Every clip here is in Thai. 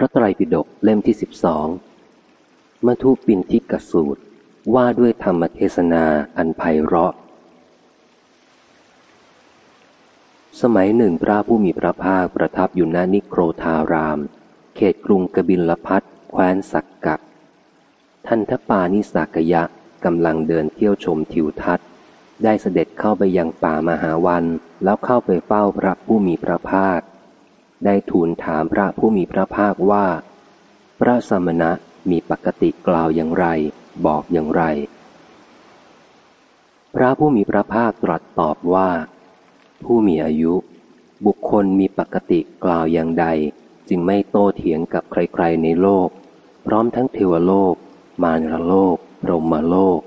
พระไตรปิฎกเล่มที่สิบสองมัทุปินทิกสูตรว่าด้วยธรรมเทศนาอันไพเราะ สมัยหนึ่งพระผู้มีพระภาคประทับอยู่ณนิโครธาราม เขตกรุงกบิลพัทแคว้นสักกักท่านทปานิสักยะกำลังเดินเที่ยวชมทิวทัศน์ ได้เสด็จเข้าไปยังป่ามหาวันแล้วเข้าไปเฝ้าพระผู้มีพระภาค ได้ทูลถามพระผู้มีพระภาคว่า พระสมณะมีปกติกล่าวอย่างไร บอกอย่างไร พระผู้มีพระภาคตรัสตอบว่า ผู้มีอายุ บุคคลมีปกติกล่าวอย่างใด จึงไม่โต้เถียงกับใครๆในโลก พร้อมทั้งเทวโลก มารโลก พรหมโลก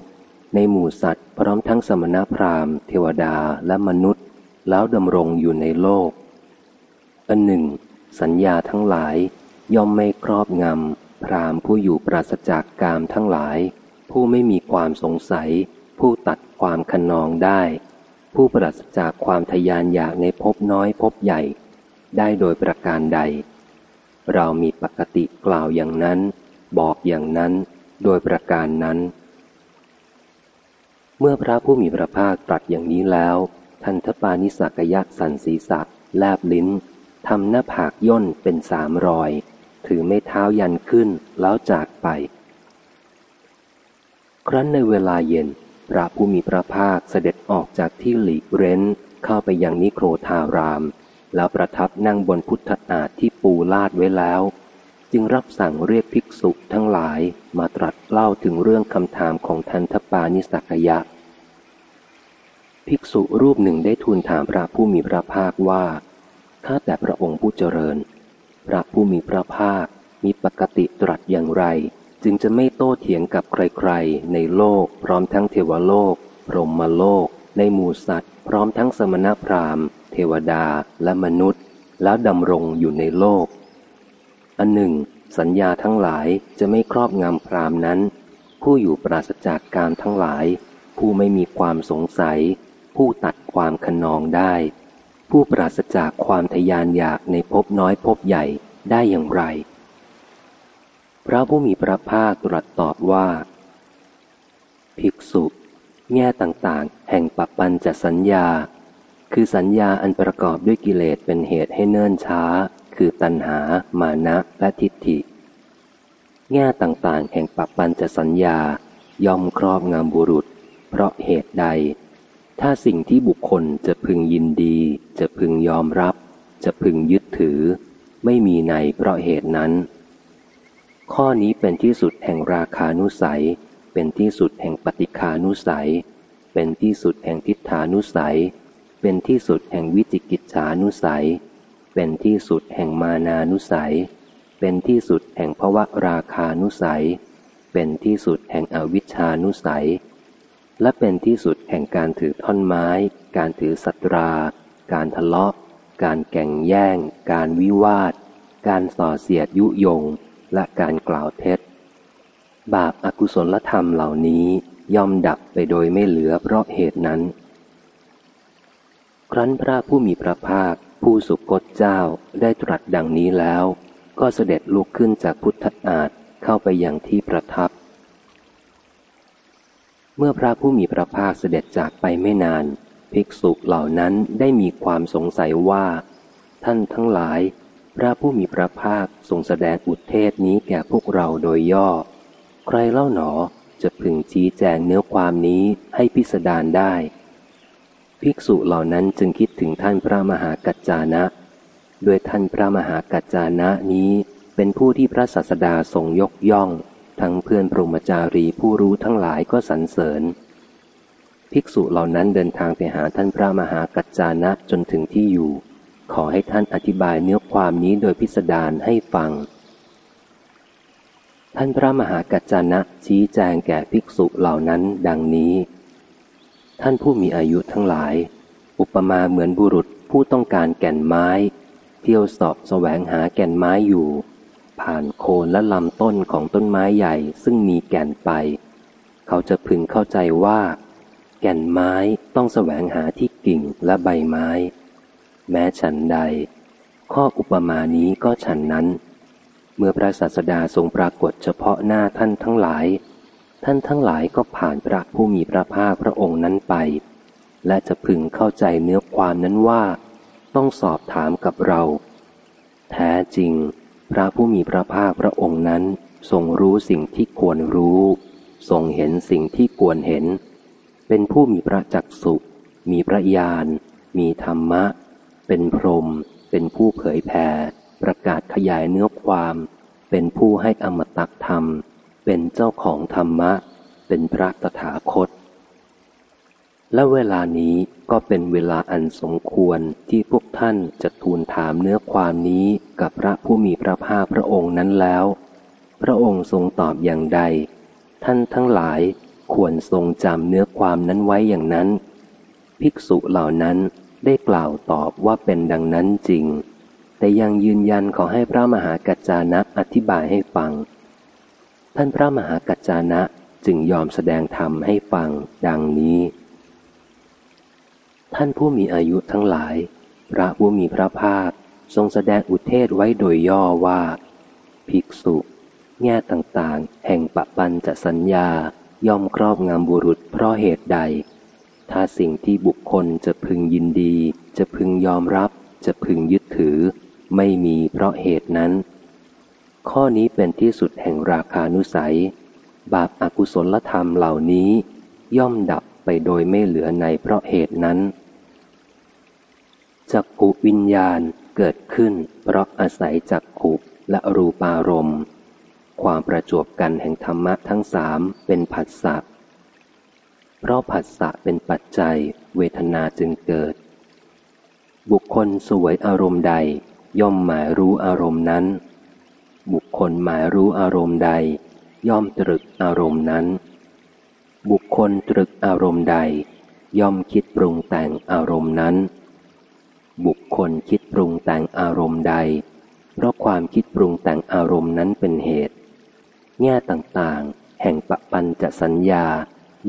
ในหมู่สัตว์ พร้อมทั้งสมณพราหมณ์ เทวดาและมนุษย์ แล้วดำรงอยู่ในโลก อันหนึ่ง สัญญาทั้งหลายย่อมไม่ครอบงำพรามผู้อยู่ปราศจากกามทั้งหลาย ผู้ไม่มีความสงสัย ผู้ตัดความขนองได้ ผู้ปราศจากความทยานอยากในภพน้อยภพใหญ่ ได้โดยประการใด เรามีปกติกล่าวอย่างนั้น บอกอย่างนั้นโดยประการนั้น เมื่อพระผู้มีพระภาคตรัสอย่างนี้แล้ว ทันทปานิสักยักษ์สันศีสักแลบลิ้น ทำหน้าผากย่นเป็นสามรอย ถือไม่เท้ายันขึ้นแล้วจากไป ครั้นในเวลาเย็น พระผู้มีพระภาคเสด็จออกจากที่หลีกเร้นเข้าไปยังนิโครธาราม แล้วประทับนั่งบนพุทธอาฏที่ปูลาดไว้แล้ว จึงรับสั่งเรียกภิกษุทั้งหลายมาตรัสเล่าถึงเรื่องคำถามของทันทปานิสักยะ ภิกษุรูปหนึ่งได้ทูลถามพระผู้มีพระภาคว่า ข้าแต่พระองค์ผู้เจริญ พระผู้มีพระภาคมีปกติตรัสอย่างไร จึงจะไม่โต้เถียงกับใครๆ ในโลก พร้อมทั้งเทวโลก พรหมโลก ในหมู่สัตว์ พร้อมทั้งสมณพราหมณ์ เทวดาและมนุษย์ แล้วดำรงอยู่ในโลก อันหนึ่ง สัญญาทั้งหลายจะไม่ครอบงำพราหมณ์นั้น ผู้อยู่ปราศจากการทั้งหลาย ผู้ไม่มีความสงสัย ผู้ตัดความขนองได้ ผู้ปราศจากความทยานอยากในภพน้อยภพใหญ่ได้อย่างไร พระผู้มีพระภาคตรัสตอบว่า ภิกษุ แง่ต่างๆ แห่งปัปปันจะสัญญา คือสัญญาอันประกอบด้วยกิเลสเป็นเหตุให้เนิ่นช้า คือตัณหา มานะและทิฏฐิ แง่ต่างๆ แห่งปัปปันจะสัญญาย่อมครอบงำบุรุษ เพราะเหตุใด ถ้าสิ่งที่บุคคลจะพึงยินดี จะพึงยอมรับ จะพึงยึดถือ ไม่มีในเพราะเหตุนั้น ข้อนี้เป็นที่สุดแห่งราคานุสัย เป็นที่สุดแห่งปฏิคานุสัย เป็นที่สุดแห่งทิฏฐานุสัย เป็นที่สุดแห่งวิจิกิจฉานุสัย เป็นที่สุดแห่งมานานุสัย เป็นที่สุดแห่งภวะราคานุสัย เป็นที่สุดแห่งอวิชานุสัย และเป็นที่สุดแห่งการถือท่อนไม้ การถือสัตรา การทะเลาะ การแก่งแย่ง การวิวาท การส่อเสียดยุยง และการกล่าวเท็จ บาปอากุศลธรรมเหล่านี้ย่อมดับไปโดยไม่เหลือเพราะเหตุนั้น ครั้นพระผู้มีพระภาค ผู้สุคตเจ้าได้ตรัสดังนี้แล้ว ก็เสด็จลุกขึ้นจากพุทธอาฏเข้าไปยังที่ประทับ เมื่อพระผู้มีพระภาคเสด็จจากไปไม่นาน ภิกษุเหล่านั้นได้มีความสงสัยว่า ท่านทั้งหลาย พระผู้มีพระภาคทรงแสดงอุทเทศนี้แก่พวกเราโดยย่อ ใครเล่าหนอจะพึงชี้แจงเนื้อความนี้ให้พิสดารได้ ภิกษุเหล่านั้นจึงคิดถึงท่านพระมหากัจจานะโดยท่านพระมหากัจจานะนี้เป็นผู้ที่พระศาสดาทรงยกย่อง ทั้งเพื่อนพรหมจารีผู้รู้ทั้งหลายก็สรรเสริญ ภิกษุเหล่านั้นเดินทางไปหาท่านพระมหากัจจานะจนถึงที่อยู่ ขอให้ท่านอธิบายเนื้อความนี้โดยพิสดารให้ฟัง ท่านพระมหากัจจานะชี้แจงแก่ภิกษุเหล่านั้นดังนี้ ท่านผู้มีอายุทั้งหลาย อุปมาเหมือนบุรุษผู้ต้องการแก่นไม้ เที่ยวสอบแสวงหาแก่นไม้อยู่ ผ่านโคนและลำต้นของต้นไม้ใหญ่ซึ่งมีแก่นไป เขาจะพึงเข้าใจว่า แก่นไม้ต้องแสวงหาที่กิ่งและใบไม้ แม้ฉันใด ข้ออุปมานี้ก็ฉันนั้น เมื่อพระศาสดาทรงปรากฏเฉพาะหน้าท่านทั้งหลาย ท่านทั้งหลายก็ผ่านพระผู้มีพระภาคพระองค์นั้นไป และจะพึงเข้าใจเนื้อความนั้นว่า ต้องสอบถามกับเรา แท้จริง พระผู้มีพระภาคพระองค์นั้นทรงรู้สิ่งที่ควรรู้ ทรงเห็นสิ่งที่ควรเห็น เป็นผู้มีพระจักสุมีพระญาณ มีธรรมะ เป็นพรหมเป็นผู้เผยแผ่ประกาศขยายเนื้อความ เป็นผู้ให้อมตะธรรม เป็นเจ้าของธรรมะ เป็นพระตถาคต และเวลานี้ก็เป็นเวลาอันสมควรที่พวกท่านจะทูลถามเนื้อความนี้กับพระผู้มีพระภาคพระองค์นั้นแล้ว พระองค์ทรงตอบอย่างใด ท่านทั้งหลายควรทรงจำเนื้อความนั้นไว้อย่างนั้น ภิกษุเหล่านั้นได้กล่าวตอบว่าเป็นดังนั้นจริง แต่ยังยืนยันขอให้พระมหากัจจานะอธิบายให้ฟัง ท่านพระมหากัจจานะจึงยอมแสดงธรรมให้ฟังดังนี้ ท่านผู้มีอายุทั้งหลาย พระผู้มีพระภาคทรงแสดงอุเทศไว้โดยย่อว่า ภิกษุ แง่ต่างๆ แห่งปะปันจะสัญญาย่อมครอบงำบุรุษเพราะเหตุใด ถ้าสิ่งที่บุคคลจะพึงยินดี จะพึงยอมรับ จะพึงยึดถือ ไม่มีเพราะเหตุนั้น ข้อนี้เป็นที่สุดแห่งราคานุสัย บาปอากุศลธรรมเหล่านี้ ย่อมดับไปโดยไม่เหลือในเพราะเหตุนั้น จักขุวิญญาณเกิดขึ้น เพราะอาศัยจักขุและรูปารมณ์ ความประจวบกันแห่งธรรมะทั้งสามเป็นผัสสะเพราะผัสสะเป็นปัจจัย เวทนาจึงเกิด บุคคลสวยอารมณ์ใด ย่อมหมายรู้อารมณ์นั้น บุคคลหมายรู้อารมณ์ใด ย่อมตรึกอารมณ์นั้น บุคคลตรึกอารมณ์ใด ย่อมคิดปรุงแต่งอารมณ์นั้น บุคคลคิดปรุงแต่งอารมณ์ใด เพราะความคิดปรุงแต่งอารมณ์นั้นเป็นเหตุ แง่ต่างๆ แห่งปะปันจะสัญญา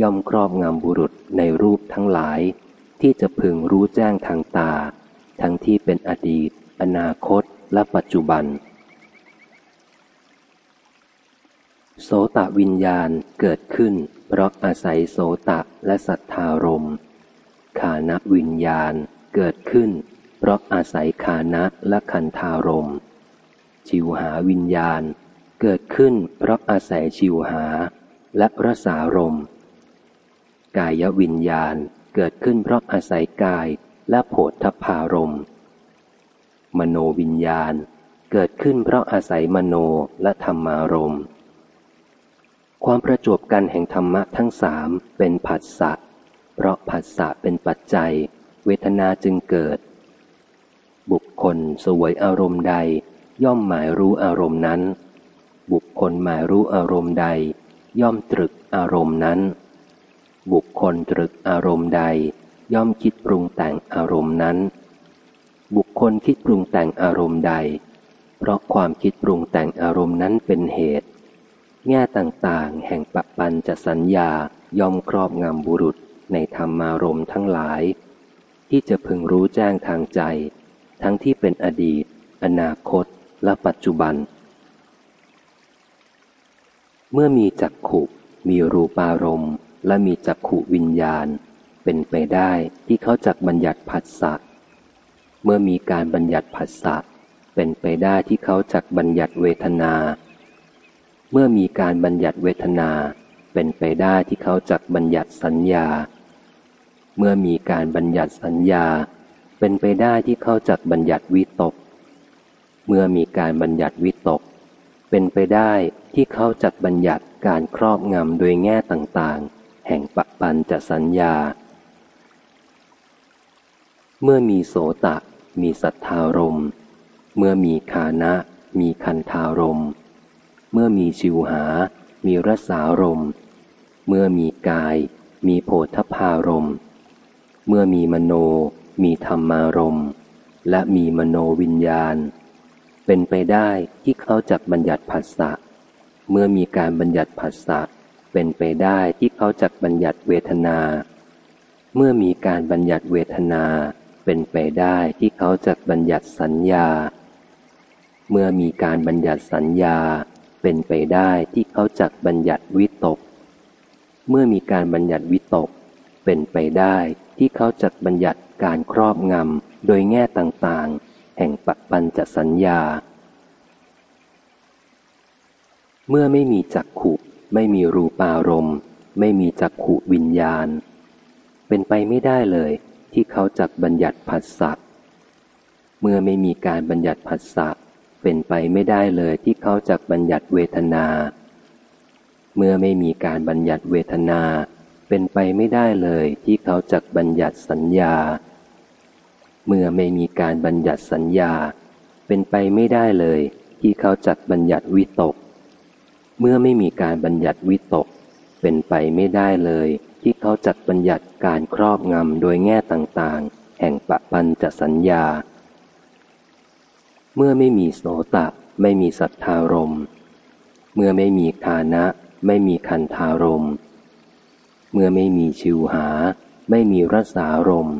ย่อมครอบงำบุรุษในรูปทั้งหลาย ที่จะพึงรู้แจ้งทางตา ทั้งที่เป็นอดีต อนาคต และปัจจุบัน โสตวิญญาณเกิดขึ้น เพราะอาศัยโสตะและสัทธารม ขานวิญญาณ เกิดขึ้น เพราะอาศัยคานะและคันธารม ชิวหาวิญญาณ เกิดขึ้น เพราะอาศัยชิวหา และรสารม กายวิญญาณเกิดขึ้นเพราะอาศัยกายและโผฏฐพารม มโนวิญญาณเกิดขึ้นเพราะอาศัยมโนและธรรมารม ความประจวบกันแห่งธรรมะทั้งสามเป็นผัสสะ เพราะผัสสะเป็นปัจจัย เวทนาจึงเกิด บุคคลสวยอารมณ์ใด ย่อมหมายรู้อารมณ์นั้น บุคคลหมายรู้อารมณ์ใด ย่อมตรึกอารมณ์นั้น บุคคลตรึกอารมณ์ใด ย่อมคิดปรุงแต่งอารมณ์นั้น บุคคลคิดปรุงแต่งอารมณ์ใด เพราะความคิดปรุงแต่งอารมณ์นั้นเป็นเหตุ แง่ต่างๆ แห่งปะปันจะสัญญาย่อมครอบงำบุรุษในธรรมารมณ์ทั้งหลาย ที่จะพึงรู้แจ้งทางใจ ทั้งที่เป็นอดีต อนาคต และปัจจุบัน เมื่อมีจักขุมีรูปารมณ์และมีจักขุวิญญาณ เป็นไปได้ที่เขาจักบัญญัติผัสสะเมื่อมีการบัญญัติผัสสะเป็นไปได้ที่เขาจักบัญญัติเวทนา เมื่อมีการบัญญัติเวทนา เป็นไปได้ที่เขาจักบัญญัติสัญญา เมื่อมีการบัญญัติสัญญา เป็นไปได้ที่เขาจักบัญญัติวิตก เมื่อมีการบัญญัติวิตก เป็นไปได้ที่เขาจักบัญญัติการครอบงำโดยแง่ต่างๆ แห่งปะปันจะสัญญา เมื่อมีโสตะ มีสัทธารม เมื่อมีคานะ มีคันธารม เมื่อมีชิวหา มีรสารม เมื่อมีกาย มีโพธพารม เมื่อมีมโน มีธรรมารมณ์ และมีมโนวิญญาณ เป็นไปได้ที่เขาจักบัญญัติผัสสะ เมื่อมีการบัญญัติผัสสะ เป็นไปได้ที่เขาจักบัญญัติเวทนา เมื่อมีการบัญญัติเวทนา เป็นไปได้ที่เขาจักบัญญัติสัญญา เมื่อมีการบัญญัติสัญญา เป็นไปได้ที่เขาจักบัญญัติวิตก เมื่อมีการบัญญัติวิตก เป็นไปได้ที่เขาจักบัญญัติการครอบงำโดยแง่ต่างๆ แห่งปัจปัญจสัญญา เมื่อไม่มีจักขุไม่มีรูปารมณ์ ไม่มีจักขุวิญญาณ เป็นไปไม่ได้เลยที่เขาจักบัญญัติผัสสะเมื่อไม่มีการบัญญัติผัสสะเป็นไปไม่ได้เลยที่เขาจักบัญญัติเวทนา เมื่อไม่มีการบัญญัติเวทนา เป็นไปไม่ได้เลยที่เขาจักบัญญัติสัญญา เมื่อไม่มีการบัญญัติสัญญา เป็นไปไม่ได้เลยที่เขาจักบัญญัติวิตก เมื่อไม่มีการบัญญัติวิตก เป็นไปไม่ได้เลยที่เขาจัดบัญญัติการครอบงำโดยแง่ต่างๆ แห่งปะปันจะสัญญา เมื่อไม่มีโสตะ ไม่มีสัทธารม เมื่อไม่มีคานะ ไม่มีคันธารม เมื่อไม่มีชิวหา ไม่มีรสารม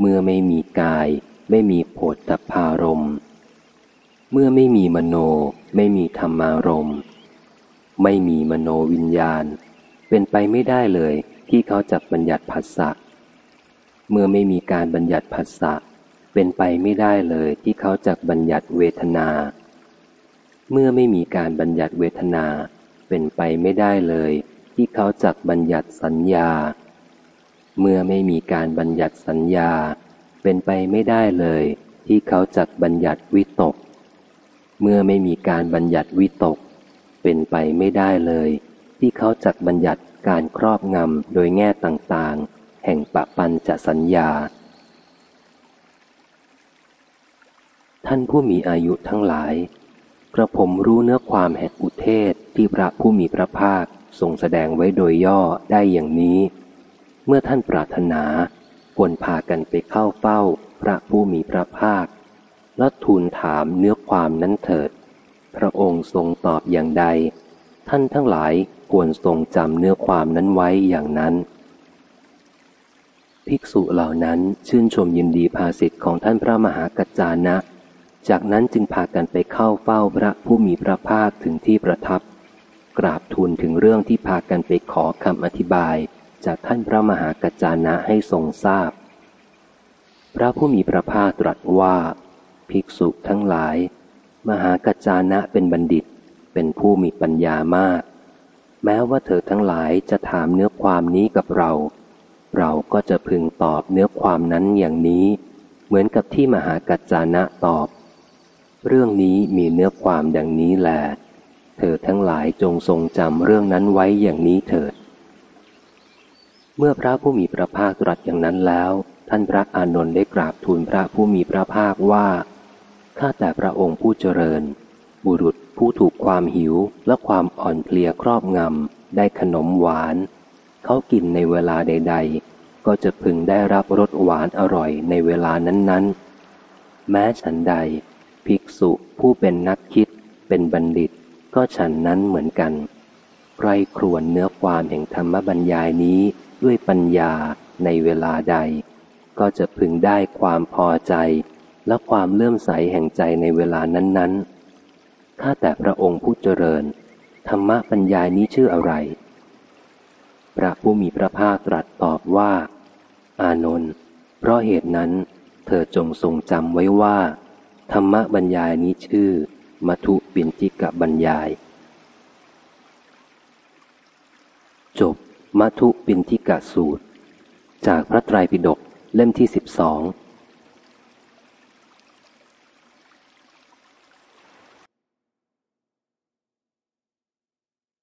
เมื่อไม่มีกาย ไม่มีโผฏฐพารม เมื่อไม่มีมโน ไม่มีธรรมารม ไม่มีมโนวิญญาณ เป็นไปไม่ได้เลยที่เขาจับบัญญัติผัสสะ เมื่อไม่มีการบัญญัติผัสสะ เป็นไปไม่ได้เลยที่เขาจักบัญญัติเวทนา เมื่อไม่มีการบัญญัติเวทนา เป็นไปไม่ได้เลย ที่เขาจักบัญญัติสัญญา เมื่อไม่มีการบัญญัติสัญญา เป็นไปไม่ได้เลย ที่เขาจักบัญญัติวิตก เมื่อไม่มีการบัญญัติวิตก เป็นไปไม่ได้เลย ที่เขาจัดบัญญัติการครอบงำโดยแง่ต่างๆ แห่งปะปันจะสัญญา ท่านผู้มีอายุทั้งหลายกระผมรู้เนื้อความแห่งอุเทศที่พระผู้มีพระภาค ทรงแสดงไว้โดยย่อได้อย่างนี้ เมื่อท่านปรารถนาควรพากันไปเข้าเฝ้าพระผู้มีพระภาค และทูลถามเนื้อความนั้นเถิด พระองค์ทรงตอบอย่างใด ท่านทั้งหลายควรทรงจำเนื้อความนั้นไว้อย่างนั้น ภิกษุเหล่านั้นชื่นชมยินดีภาสิทธิ์ของท่านพระมหากัจจานะ จากนั้นจึงพากันไปเข้าเฝ้าพระผู้มีพระภาคถึงที่ประทับ กราบทูลถึงเรื่องที่พากันไปขอคำอธิบาย จากท่านพระมหากัจจานะให้ทรงทราบพระผู้มีพระภาคตรัสว่า ภิกษุทั้งหลาย มหากัจจานะเป็นบัณฑิต เป็นผู้มีปัญญามาก แม้ว่าเธอทั้งหลายจะถามเนื้อความนี้กับเรา เราก็จะพึงตอบเนื้อความนั้นอย่างนี้ เหมือนกับที่มหากัจจานะตอบ เรื่องนี้มีเนื้อความดังนี้แหละ เธอทั้งหลายจงทรงจำเรื่องนั้นไว้อย่างนี้เถิด เมื่อพระผู้มีพระภาคตรัสอย่างนั้นแล้ว ท่านพระอานนท์ได้กราบทูลพระผู้มีพระภาคว่า ข้าแต่พระองค์ผู้เจริญ บุรุษผู้ถูกความหิวและความอ่อนเพลียครอบงำได้ขนมหวาน เขากินในเวลาใด ๆ ก็จะพึงได้รับรสหวานอร่อยในเวลานั้นๆ แม้ฉันใด ภิกษุผู้เป็นนักคิดเป็นบัณฑิต ก็ฉันนั้นเหมือนกันใครครวนเนื้อความแห่งธรรมบรรยายนี้ด้วยปัญญาในเวลาใด ก็จะพึงได้ความพอใจ และความเลื่อมใสแห่งใจในเวลานั้นๆข้าแต่พระองค์ผู้เจริญ ธรรมะปัญญานี้ชื่ออะไร พระผู้มีพระภาคตรัสตอบว่า อานนท์เพราะเหตุนั้น เธอจงทรงจำไว้ว่า ธรรมบรรยายนี้ชื่อ มัทุปินจิกะบรรยาย จบมัทุปินทิกะสูตร จากพระไตรปิฎกเล่มที่สิบสอง